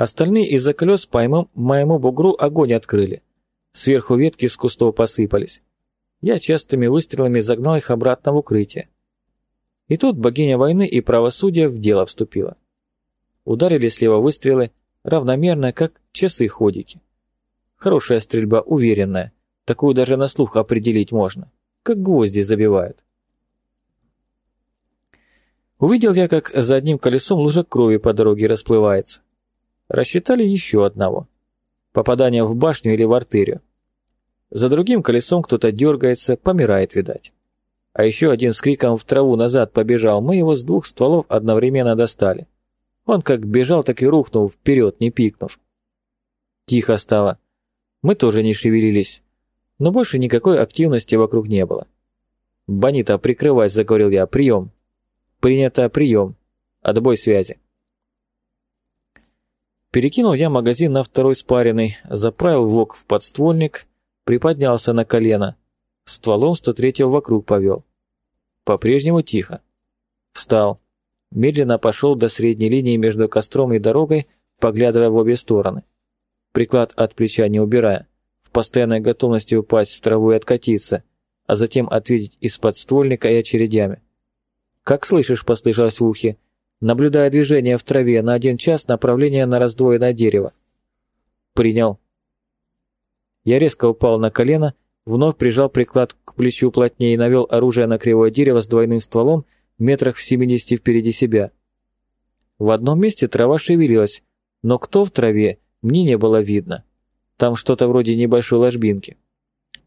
Остальные из-за колес по моему, бугру огонь открыли. Сверху ветки с кустов посыпались. Я частыми выстрелами загнал их обратно в укрытие. И тут богиня войны и правосудия в дело вступила. Ударили слева выстрелы, равномерно, как часы-ходики. Хорошая стрельба, уверенная. Такую даже на слух определить можно. Как гвозди забивают. Увидел я, как за одним колесом лужа крови по дороге расплывается. Рассчитали еще одного. Попадание в башню или в артерию. За другим колесом кто-то дергается, помирает, видать. А еще один с криком в траву назад побежал, мы его с двух стволов одновременно достали. Он как бежал, так и рухнул вперед, не пикнув. Тихо стало. Мы тоже не шевелились, но больше никакой активности вокруг не было. «Бонита, прикрывай», — заговорил я, — «прием». «Принято, прием. Отбой связи». Перекинул я магазин на второй спаренный, заправил вок в подствольник, приподнялся на колено, стволом 103-го вокруг повел. По-прежнему тихо. Встал. Медленно пошел до средней линии между костром и дорогой, поглядывая в обе стороны. Приклад от плеча не убирая, в постоянной готовности упасть в траву и откатиться, а затем ответить из подствольника и очередями. «Как слышишь?» – послышалось в ухе. Наблюдая движение в траве на один час направление на раздвоенное дерево. «Принял». Я резко упал на колено, вновь прижал приклад к плечу плотнее и навел оружие на кривое дерево с двойным стволом метрах в семидесяти впереди себя. В одном месте трава шевелилась, но кто в траве, мне не было видно. Там что-то вроде небольшой ложбинки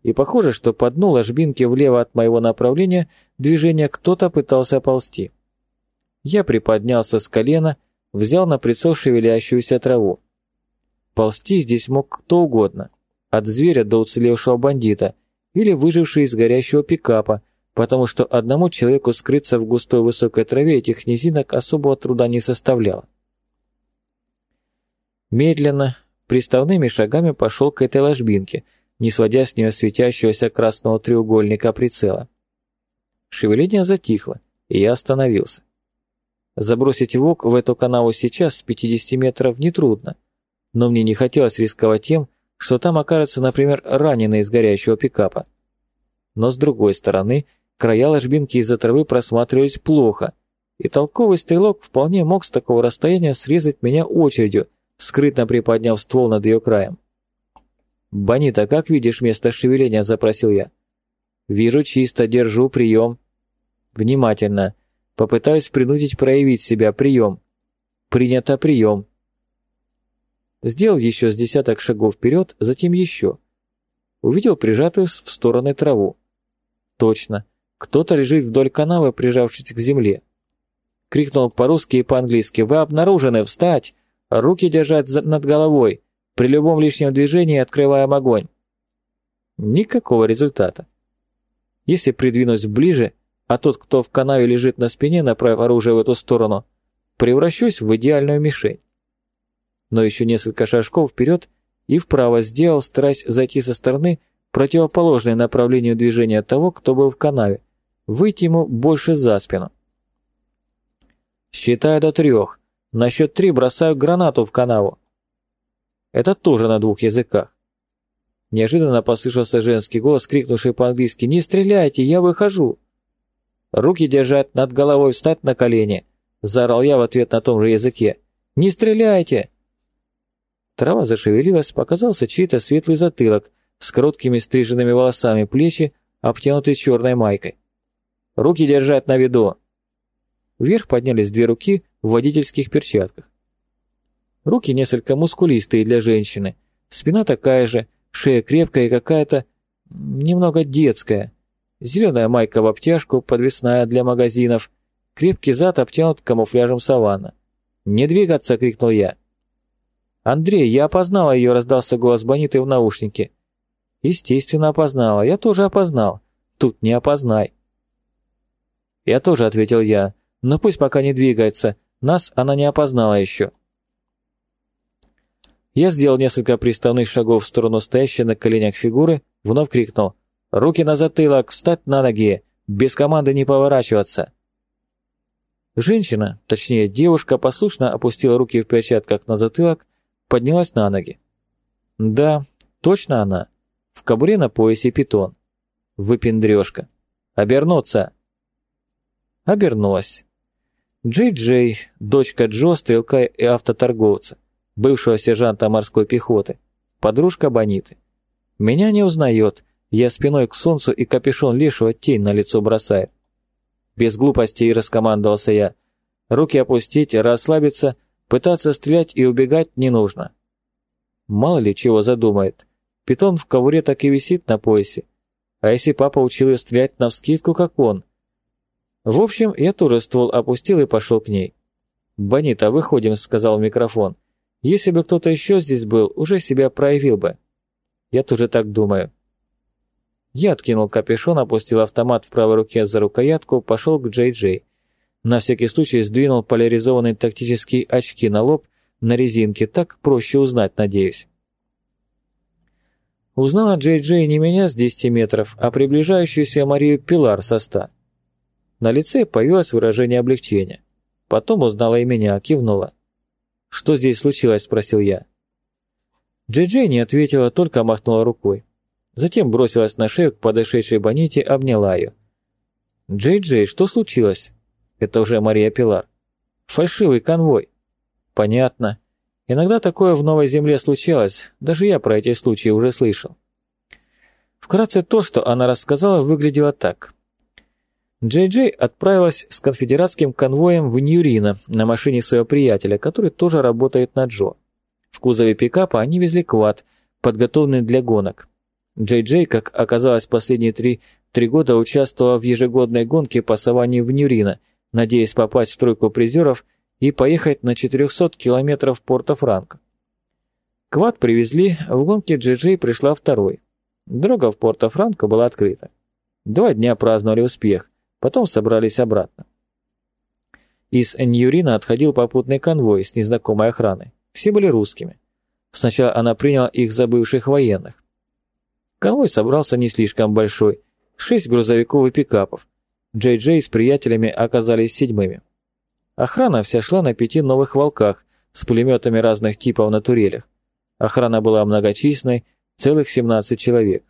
и похоже, что по дну ложбинки влево от моего направления движения кто-то пытался ползти. Я приподнялся с колена, взял на прицел шевелящуюся траву. Ползти здесь мог кто угодно, от зверя до уцелевшего бандита или выживший из горящего пикапа, потому что одному человеку скрыться в густой высокой траве этих низинок особого труда не составляло. Медленно, приставными шагами пошел к этой ложбинке – не сводя с нее светящегося красного треугольника прицела. Шевеление затихло, и я остановился. Забросить вок в эту канаву сейчас с 50 метров нетрудно, но мне не хотелось рисковать тем, что там окажется, например, раненый из горящего пикапа. Но с другой стороны, края ложбинки из-за травы просматривались плохо, и толковый стрелок вполне мог с такого расстояния срезать меня очередью, скрытно приподняв ствол над ее краем. «Бонита, как видишь место шевеления?» – запросил я. «Вижу чисто, держу, прием». «Внимательно. Попытаюсь принудить проявить себя, прием». «Принято, прием». Сделал еще с десяток шагов вперед, затем еще. Увидел прижатую в стороны траву. Точно. Кто-то лежит вдоль канавы, прижавшись к земле. Крикнул по-русски и по-английски «Вы обнаружены! Встать! Руки держать над головой! При любом лишнем движении открываем огонь. Никакого результата. Если придвинусь ближе, а тот, кто в канаве лежит на спине, направив оружие в эту сторону, превращусь в идеальную мишень. Но еще несколько шажков вперед и вправо сделал, стараясь зайти со стороны, противоположной направлению движения того, кто был в канаве, выйти ему больше за спину. Считаю до трех. На счет три бросаю гранату в канаву. Это тоже на двух языках. Неожиданно послышался женский голос, крикнувший по-английски «Не стреляйте, я выхожу!» «Руки держать над головой, встать на колени!» Заорал я в ответ на том же языке. «Не стреляйте!» Трава зашевелилась, показался чей-то светлый затылок с короткими стриженными волосами, плечи, обтянутые черной майкой. «Руки держать на виду!» Вверх поднялись две руки в водительских перчатках. Руки несколько мускулистые для женщины, спина такая же, шея крепкая и какая-то немного детская. Зеленая майка в обтяжку, подвесная для магазинов, крепкий зад обтянут камуфляжем саванна. «Не двигаться!» — крикнул я. «Андрей, я опознала ее!» — раздался голос Бониты в наушнике. «Естественно, опознала. Я тоже опознал. Тут не опознай». «Я тоже», — ответил я. «Но пусть пока не двигается. Нас она не опознала еще». Я сделал несколько приставных шагов в сторону стоящей на коленях фигуры, вновь крикнул «Руки на затылок! Встать на ноги! Без команды не поворачиваться!» Женщина, точнее девушка, послушно опустила руки в перчатках на затылок, поднялась на ноги. Да, точно она. В кобуре на поясе питон. Выпендрежка. Обернуться. Обернулась. Джей-Джей, дочка Джо, стрелка и автоторговца, бывшего сержанта морской пехоты, подружка Бониты. Меня не узнает, я спиной к солнцу и капюшон лишего тень на лицо бросает. Без глупостей раскомандовался я. Руки опустить, расслабиться, пытаться стрелять и убегать не нужно. Мало ли чего задумает. Питон в ковре так и висит на поясе. А если папа учил ее стрелять навскидку, как он? В общем, я тоже ствол опустил и пошел к ней. «Бонита, выходим», — сказал микрофон. «Если бы кто-то еще здесь был, уже себя проявил бы». Я тоже так думаю. Я откинул капюшон, опустил автомат в правой руке за рукоятку, пошел к Джей-Джей. На всякий случай сдвинул поляризованные тактические очки на лоб на резинке, так проще узнать, надеюсь. Узнала Джей-Джей не меня с 10 метров, а приближающуюся Марию Пилар со 100. На лице появилось выражение облегчения. Потом узнала и меня, кивнула. «Что здесь случилось?» – спросил я. Джей-Джей не ответила, только махнула рукой. Затем бросилась на шею к подошедшей Боните, обняла ее. «Джей-Джей, что случилось?» «Это уже Мария Пилар». «Фальшивый конвой». «Понятно. Иногда такое в Новой Земле случалось, даже я про эти случаи уже слышал». Вкратце то, что она рассказала, выглядело так. Джей-Джей отправилась с конфедератским конвоем в Ньюрино на машине своего приятеля, который тоже работает на Джо. В кузове пикапа они везли квад, подготовленный для гонок. Джей Джей, как оказалось, последние три, три года участвовала в ежегодной гонке по саванне в Нюрино, надеясь попасть в тройку призеров и поехать на 400 километров Порто-Франко. Квад привезли, в гонке Джей Джей пришла второй. Дорога в Порто-Франко была открыта. Два дня праздновали успех, потом собрались обратно. Из Ньюрина отходил попутный конвой с незнакомой охраной. Все были русскими. Сначала она приняла их за бывших военных. Конвой собрался не слишком большой, шесть грузовиков и пикапов. Джей Джей с приятелями оказались седьмыми. Охрана вся шла на пяти новых «Волках» с пулеметами разных типов на турелях. Охрана была многочисленной, целых 17 человек.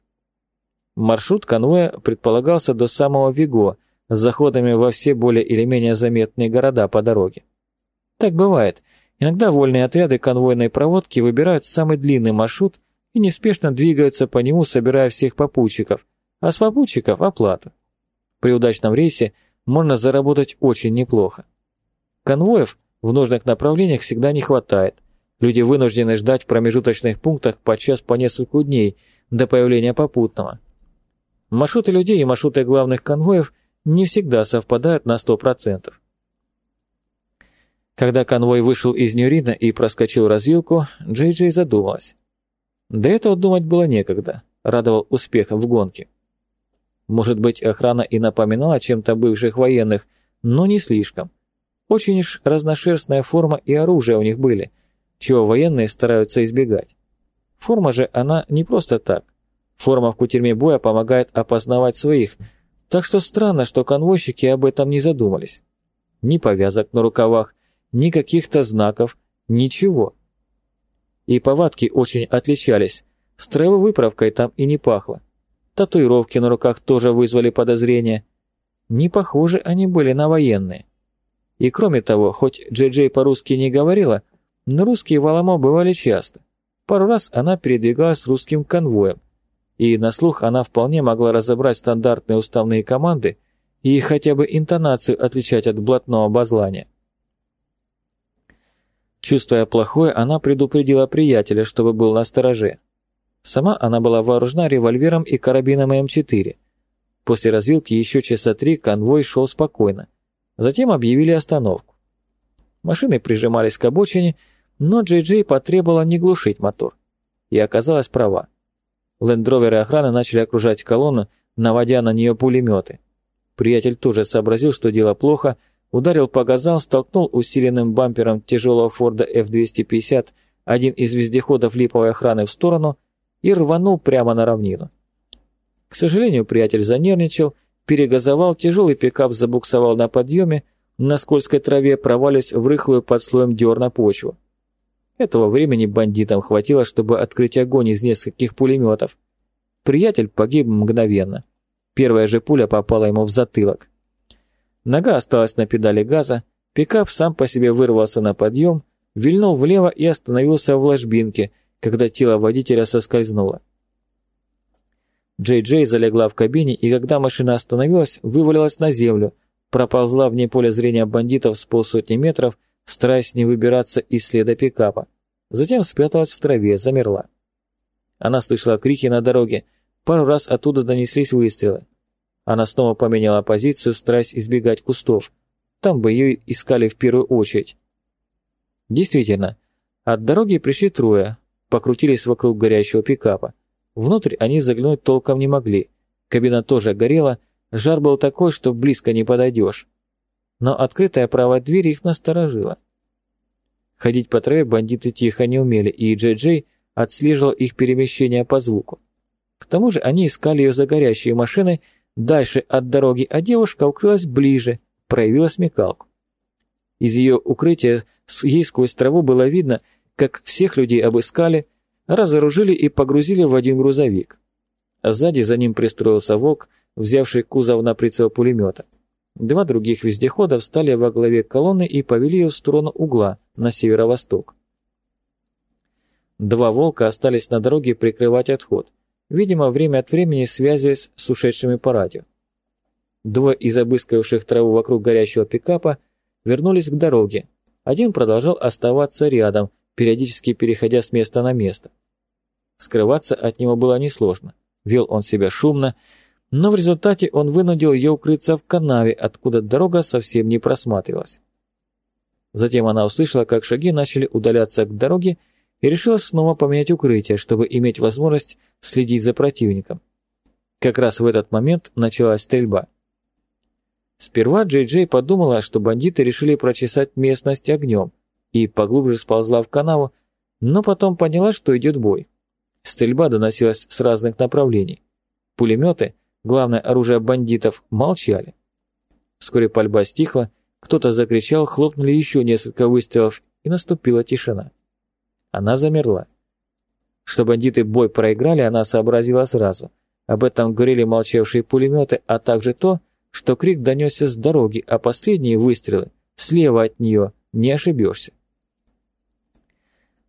Маршрут конвоя предполагался до самого Виго, с заходами во все более или менее заметные города по дороге. Так бывает. Иногда вольные отряды конвойной проводки выбирают самый длинный маршрут и неспешно двигаются по нему, собирая всех попутчиков, а с попутчиков – оплату. При удачном рейсе можно заработать очень неплохо. Конвоев в нужных направлениях всегда не хватает. Люди вынуждены ждать в промежуточных пунктах по час по несколько дней до появления попутного. Маршруты людей и маршруты главных конвоев не всегда совпадают на 100%. Когда конвой вышел из Нюрина и проскочил развилку, Джей Джей задумалась. До этого думать было некогда, радовал успех в гонке. Может быть, охрана и напоминала чем-то бывших военных, но не слишком. Очень уж разношерстная форма и оружие у них были, чего военные стараются избегать. Форма же она не просто так. Форма в кутерьме боя помогает опознавать своих, так что странно, что конвойщики об этом не задумались. Ни повязок на рукавах, ни каких-то знаков, ничего. И повадки очень отличались. Строевой выправкой там и не пахло. Татуировки на руках тоже вызвали подозрения. Не похожи они были на военные. И кроме того, хоть Джей-Джей по-русски не говорила, но русские в бывали часто. Пару раз она передвигалась русским конвоем, и на слух она вполне могла разобрать стандартные уставные команды и хотя бы интонацию отличать от блатного базлания. Чувствуя плохое, она предупредила приятеля, чтобы был на стороже. Сама она была вооружена револьвером и карабином М4. После развилки еще часа три конвой шел спокойно. Затем объявили остановку. Машины прижимались к обочине, но Джей Джей потребовала не глушить мотор. И оказалась права. Лендроверы охраны начали окружать колонну, наводя на нее пулеметы. Приятель тоже сообразил, что дело плохо, ударил по газам, столкнул усиленным бампером тяжелого Форда F-250 один из вездеходов липовой охраны в сторону и рванул прямо на равнину. К сожалению, приятель занервничал, перегазовал, тяжелый пикап забуксовал на подъеме, на скользкой траве провалясь в рыхлую под слоем дерна почву. Этого времени бандитам хватило, чтобы открыть огонь из нескольких пулеметов. Приятель погиб мгновенно. Первая же пуля попала ему в затылок. Нога осталась на педали газа, пикап сам по себе вырвался на подъем, вильнул влево и остановился в ложбинке, когда тело водителя соскользнуло. Джей Джей залегла в кабине, и когда машина остановилась, вывалилась на землю, проползла вне поля зрения бандитов с полсотни метров, стараясь не выбираться из следа пикапа. Затем спряталась в траве, замерла. Она слышала крики на дороге, пару раз оттуда донеслись выстрелы. Она снова поменяла позицию, стараясь избегать кустов. Там бы ее искали в первую очередь. Действительно, от дороги пришли трое, покрутились вокруг горящего пикапа. Внутрь они заглянуть толком не могли. Кабина тоже горела, жар был такой, что близко не подойдешь. Но открытая правая дверь их насторожила. Ходить по траве бандиты тихо не умели, и Джей-Джей отслеживал их перемещение по звуку. К тому же они искали ее за горящей машиной дальше от дороги, а девушка укрылась ближе, проявила смекалку. Из ее укрытия ей сквозь траву было видно, как всех людей обыскали, разоружили и погрузили в один грузовик. Сзади за ним пристроился волк, взявший кузов на прицел пулемета. Два других вездехода встали во главе колонны и повели ее в сторону угла, на северо-восток. Два волка остались на дороге прикрывать отход, видимо, время от времени связываясь с ушедшими по радио. Двое из обыскавших траву вокруг горящего пикапа вернулись к дороге. Один продолжал оставаться рядом, периодически переходя с места на место. Скрываться от него было несложно. Вел он себя шумно, но в результате он вынудил ее укрыться в канаве, откуда дорога совсем не просматривалась. Затем она услышала, как шаги начали удаляться к дороге и решила снова поменять укрытие, чтобы иметь возможность следить за противником. Как раз в этот момент началась стрельба. Сперва Джей Джей подумала, что бандиты решили прочесать местность огнем, и поглубже сползла в канаву, но потом поняла, что идет бой. Стрельба доносилась с разных направлений. Пулеметы, главное оружие бандитов, молчали. Вскоре пальба стихла, кто-то закричал, хлопнули еще несколько выстрелов, и наступила тишина. Она замерла. Что бандиты бой проиграли, она сообразила сразу. Об этом говорили молчавшие пулеметы, а также то, что крик донесся с дороги, а последние выстрелы слева от нее, не ошибешься.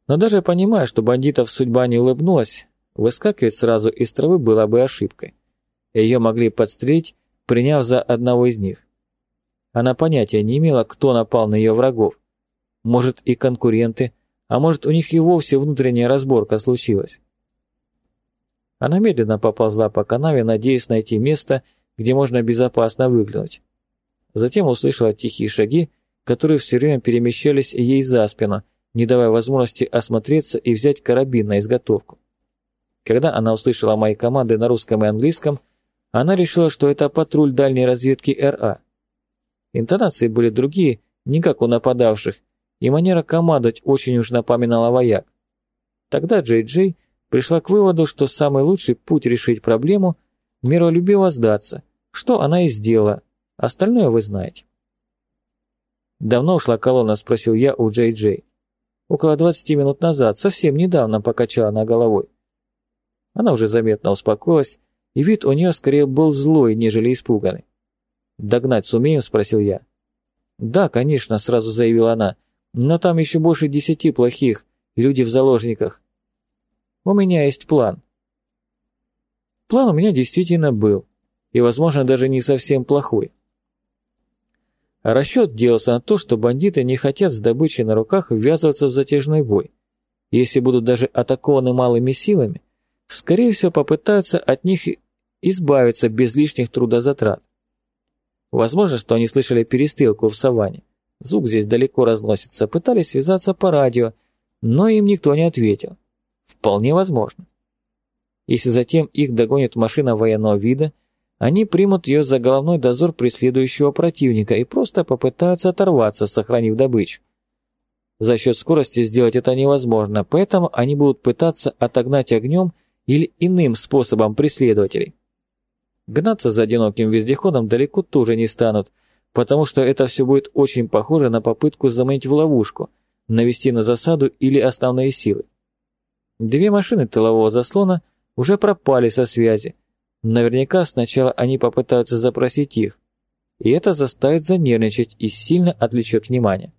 Но даже понимая, что бандитов судьба не улыбнулась, выскакивать сразу из травы было бы ошибкой. Ее могли подстрелить, приняв за одного из них. Она понятия не имела, кто напал на ее врагов. Может и конкуренты, а может у них и вовсе внутренняя разборка случилась. Она медленно поползла по канаве, надеясь найти место, где можно безопасно выглянуть. Затем услышала тихие шаги, которые все время перемещались ей за спину, не давая возможности осмотреться и взять карабин на изготовку. Когда она услышала мои команды на русском и английском, она решила, что это патруль дальней разведки РА. Интонации были другие, не как у нападавших, и манера командовать очень уж напоминала вояк. Тогда Джей Джей пришла к выводу, что самый лучший путь решить проблему – миролюбиво сдаться, что она и сделала, остальное вы знаете. «Давно ушла колонна?» – спросил я у Джей Джей. Около двадцати минут назад, совсем недавно покачала она головой. Она уже заметно успокоилась, и вид у нее скорее был злой, нежели испуганный. «Догнать сумеем?» – спросил я. «Да, конечно», – сразу заявила она, – «но там еще больше десяти плохих, люди в заложниках. У меня есть план». План у меня действительно был, и, возможно, даже не совсем плохой. Расчет делался на то, что бандиты не хотят с добычей на руках ввязываться в затяжной бой. Если будут даже атакованы малыми силами, скорее всего попытаются от них избавиться без лишних трудозатрат. Возможно, что они слышали перестрелку в саванне. Звук здесь далеко разносится, пытались связаться по радио, но им никто не ответил. Вполне возможно. Если затем их догонит машина военного вида – они примут ее за головной дозор преследующего противника и просто попытаются оторваться, сохранив добычу. За счет скорости сделать это невозможно, поэтому они будут пытаться отогнать огнем или иным способом преследователей. Гнаться за одиноким вездеходом далеко тоже не станут, потому что это все будет очень похоже на попытку заманить в ловушку, навести на засаду или основные силы. Две машины тылового заслона уже пропали со связи. Наверняка сначала они попытаются запросить их, и это заставит занервничать и сильно отвлечет внимание.